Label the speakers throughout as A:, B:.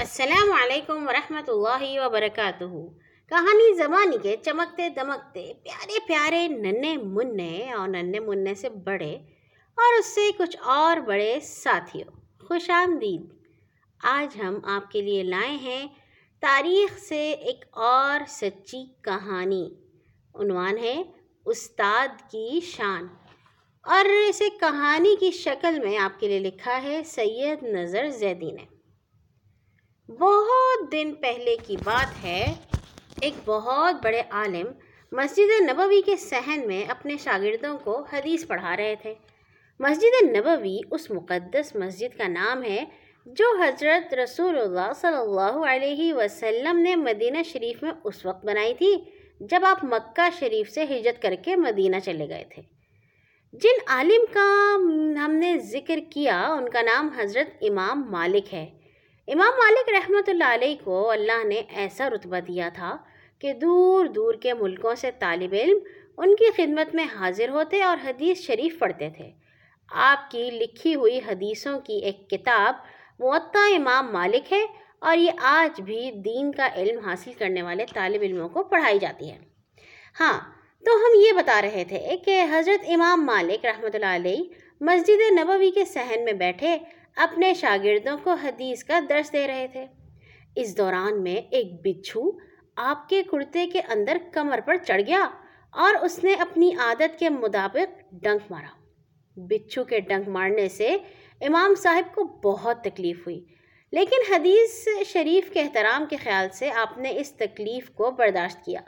A: السلام علیکم ورحمۃ اللہ وبرکاتہ۔ کہانی زبانی کے چمکتے دمکتے پیارے پیارے ننے منے اور ننے منے سے بڑے اور اس سے کچھ اور بڑے ساتھیوں۔ خوش آمدید۔ آج ہم آپ کے لیے لائے ہیں تاریخ سے ایک اور سچی کہانی۔ عنوان ہے استاد کی شان۔ اور اسے کہانی کی شکل میں آپ کے لیے لکھا ہے سید نظر زیدی نے۔ بہت دن پہلے کی بات ہے، ایک بہت بڑے عالم مسجد نبوی کے صحن میں اپنے شاگردوں کو حدیث پڑھا رہے تھے۔ مسجد نبوی اس مقدس مسجد کا نام ہے جو حضرت رسول اللہ صلی اللہ علیہ وسلم نے مدینہ شریف میں اس وقت بنائی تھی جب آپ مکہ شریف سے ہجرت کر کے مدینہ چلے گئے تھے۔ جن عالم کا ہم نے ذکر کیا، ان کا نام حضرت امام مالک ہے۔ امام مالک رحمۃ اللہ علیہ کو اللہ نے ایسا رتبہ دیا تھا کہ دور دور کے ملکوں سے طالب علم ان کی خدمت میں حاضر ہوتے اور حدیث شریف پڑھتے تھے۔ آپ کی لکھی ہوئی حدیثوں کی ایک کتاب معطا امام مالک ہے اور یہ آج بھی دین کا علم حاصل کرنے والے طالب علموں کو پڑھائی جاتی ہے۔ ہاں تو ہم یہ بتا رہے تھے کہ حضرت امام مالک رحمۃ اللہ علیہ مسجد نبوی کے صحن میں بیٹھے اپنے شاگردوں کو حدیث کا درس دے رہے تھے۔ اس دوران میں ایک بچھو آپ کے کرتے کے اندر کمر پر چڑھ گیا اور اس نے اپنی عادت کے مطابق ڈنک مارا۔ بچھو کے ڈنک مارنے سے امام صاحب کو بہت تکلیف ہوئی، لیکن حدیث شریف کے احترام کے خیال سے آپ نے اس تکلیف کو برداشت کیا۔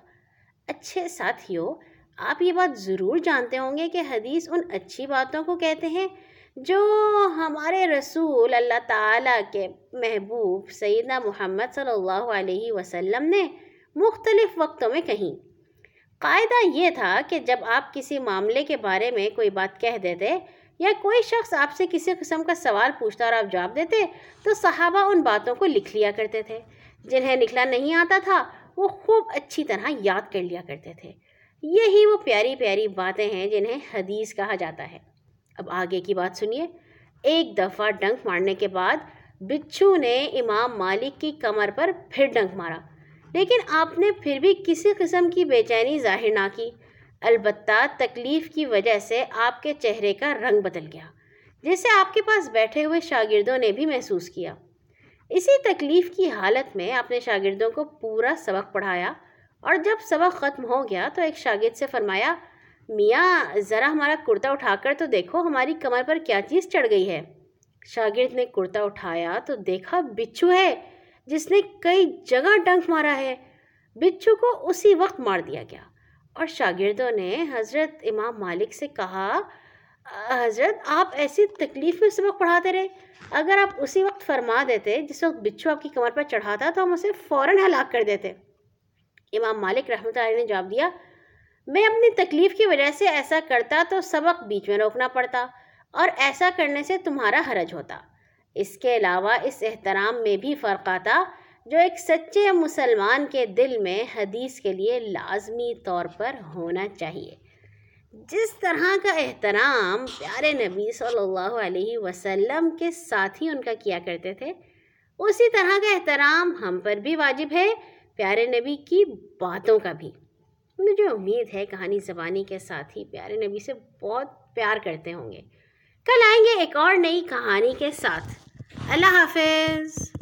A: اچھے ساتھیوں آپ یہ بات ضرور جانتے ہوں گے کہ حدیث ان اچھی باتوں کو کہتے ہیں جو ہمارے رسول اللہ تعالیٰ کے محبوب سیدنا محمد صلی اللہ علیہ وسلم نے مختلف وقتوں میں کہیں۔ قاعدہ یہ تھا کہ جب آپ کسی معاملے کے بارے میں کوئی بات کہہ دیتے یا کوئی شخص آپ سے کسی قسم کا سوال پوچھتا اور آپ جواب دیتے تو صحابہ ان باتوں کو لکھ لیا کرتے تھے۔ جنہیں لکھنا نہیں آتا تھا، وہ خوب اچھی طرح یاد کر لیا کرتے تھے۔ یہی وہ پیاری پیاری باتیں ہیں جنہیں حدیث کہا جاتا ہے۔ اب آگے کی بات سنیے۔ ایک دفعہ ڈنک مارنے کے بعد بچھو نے امام مالک کی کمر پر پھر ڈنک مارا۔ لیکن آپ نے پھر بھی کسی قسم کی بے چینی ظاہر نہ کی۔ البتہ تکلیف کی وجہ سے آپ کے چہرے کا رنگ بدل گیا جسے آپ کے پاس بیٹھے ہوئے شاگردوں نے بھی محسوس کیا۔ اسی تکلیف کی حالت میں آپ نے شاگردوں کو پورا سبق پڑھایا اور جب سبق ختم ہو گیا تو ایک شاگرد سے فرمایا میاں، ذرا ہمارا کرتا اٹھا کر تو دیکھو ہماری کمر پر کیا چیز چڑھ گئی ہے۔ شاگرد نے کرتا اٹھایا تو دیکھا بچھو ہے، جس نے کئی جگہ ڈنک مارا ہے۔ بچھو کو اسی وقت مار دیا گیا۔ اور شاگردوں نے حضرت امام مالک سے کہا، حضرت آپ ایسی تکلیف میں سبق پڑھاتے رہے۔ اگر آپ اسی وقت فرما دیتے جس وقت بچھو آپ کی کمر پر چڑھاتا تو ہم اسے فوراً ہلاک کر دیتے۔ امام مالک رحمۃ اللہ نے جواب دیا میں اپنی تکلیف کی وجہ سے ایسا کرتا تو سبق بیچ میں روکنا پڑتا اور ایسا کرنے سے تمہارا حرج ہوتا۔ اس کے علاوہ اس احترام میں بھی فرق آتا جو ایک سچے مسلمان کے دل میں حدیث کے لیے لازمی طور پر ہونا چاہیے۔ جس طرح کا احترام پیارے نبی صلی اللہ علیہ وسلم کے ساتھ ہی ان کا کیا کرتے تھے، اسی طرح کا احترام ہم پر بھی واجب ہے، پیارے نبی کی باتوں کا بھی۔ مجھے امید ہے کہانی زبانی کے ساتھ ہی پیارے نبی سے بہت پیار کرتے ہوں گے۔ کل آئیں گے ایک اور نئی کہانی کے ساتھ۔ اللہ حافظ۔